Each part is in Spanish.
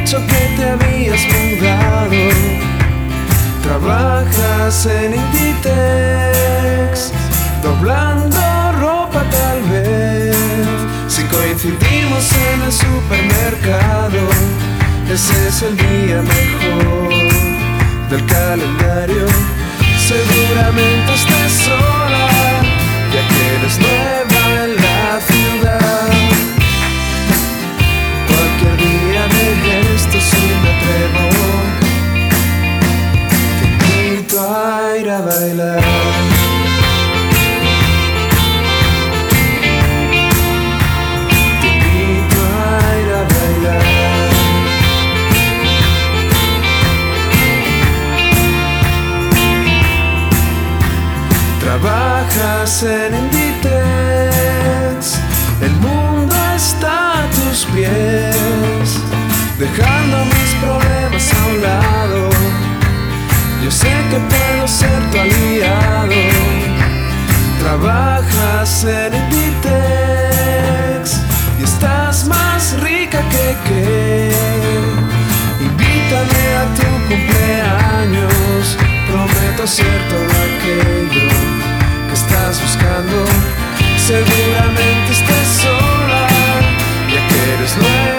dicho que te habías mudado. Trabajas en Inditex, doblando ropa tal vez. Si coincidimos en el supermercado, ese es el día mejor del calendario. Seguramente estás sola, ya que eres nueva. hacen Inditex. El mundo está a tus pies, dejando mis problemas a un lado. Yo sé que puedo ser tu aliado. Trabajas en Inditex y estás más rica que que. Invítame a tu cumpleaños, prometo ser todo aquello estás buscando, seguramente estás sola, ya que eres nueva.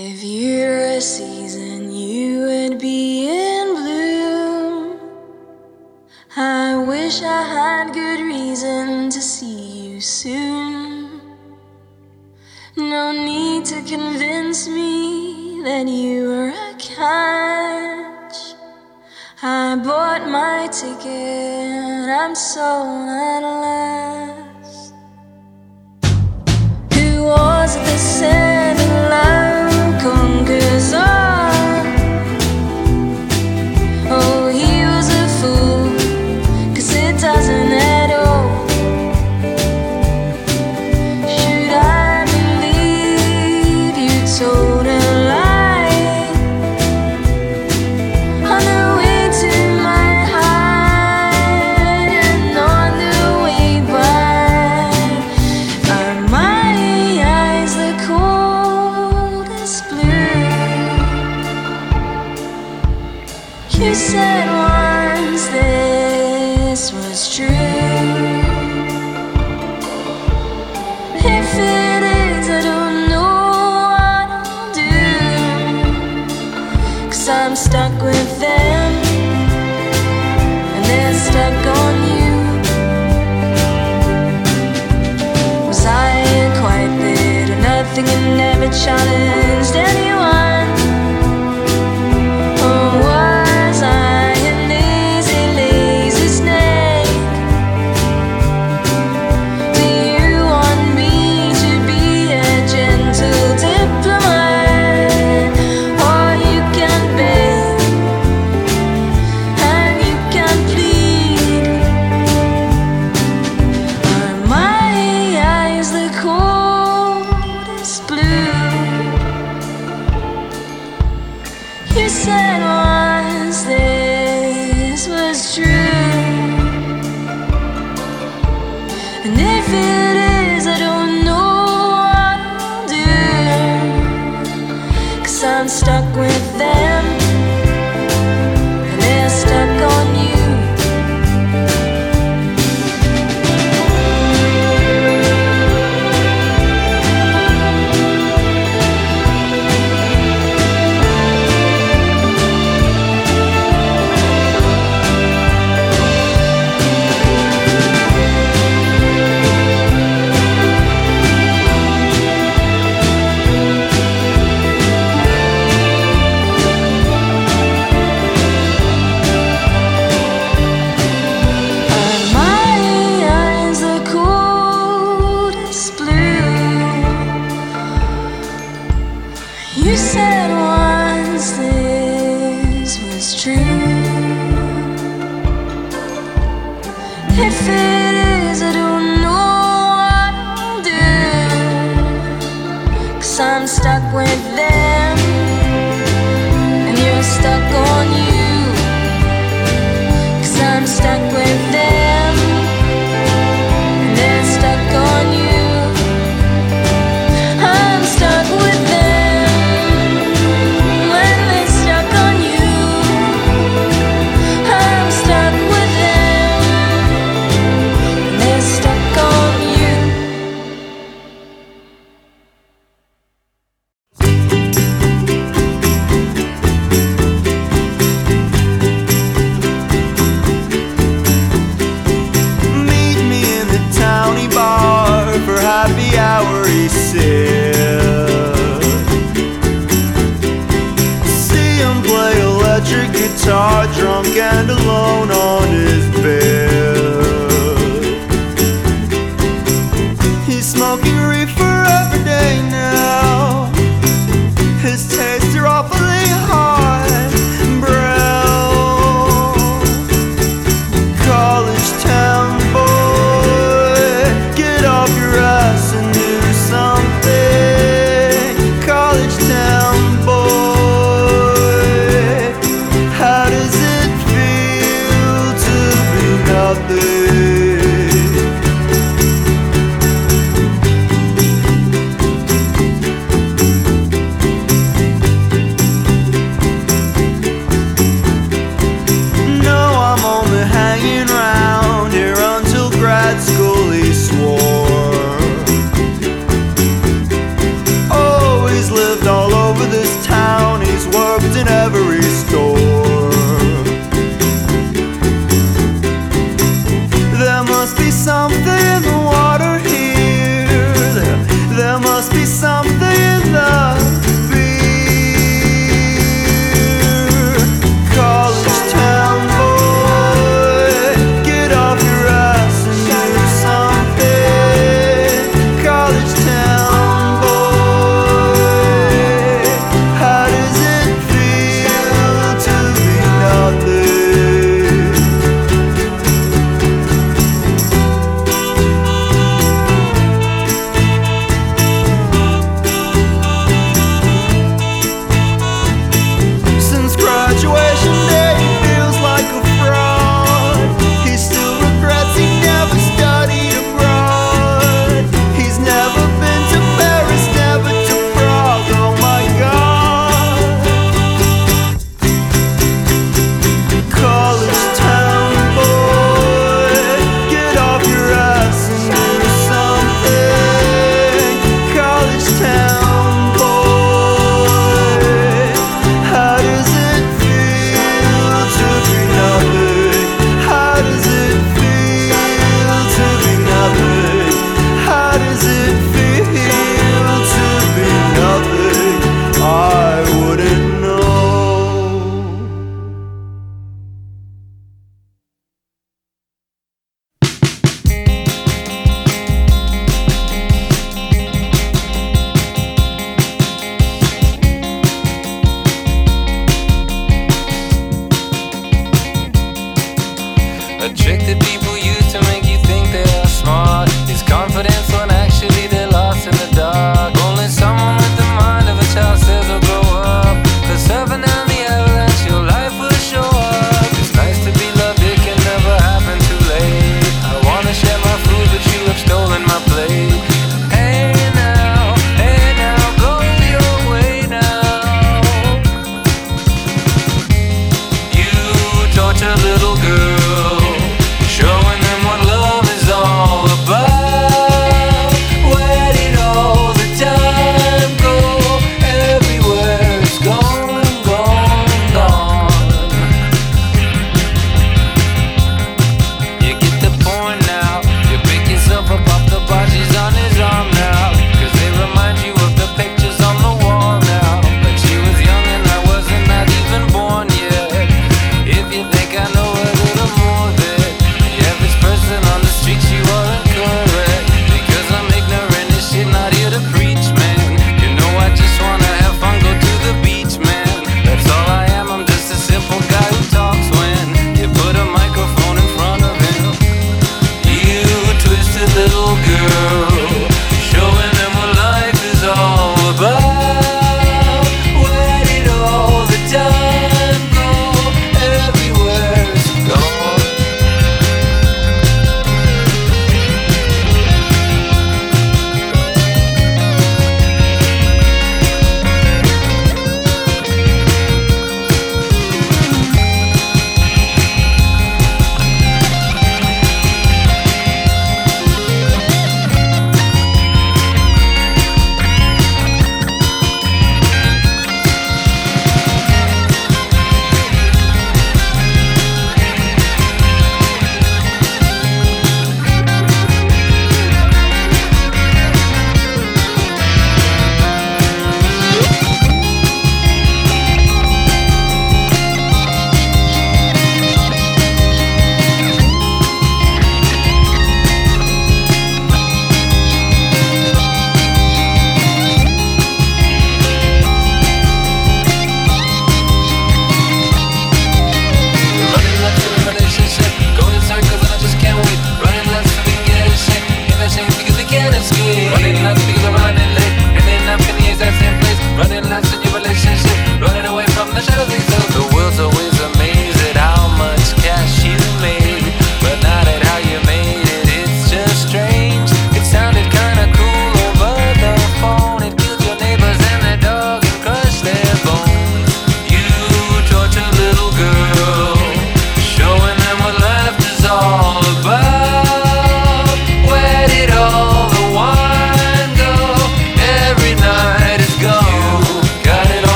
If you're a season, you would be in bloom. I wish I had good reason to see you soon. No need to convince me that you are a catch. I bought my ticket, I'm so out a challenge. You said once this was true. If it is, I don't know what I'll do. Cause I'm stuck with them, and you're stuck on you. Cause I'm stuck with them.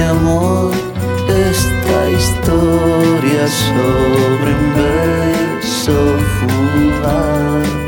Mi amor. Esta historia sobre un beso fugaz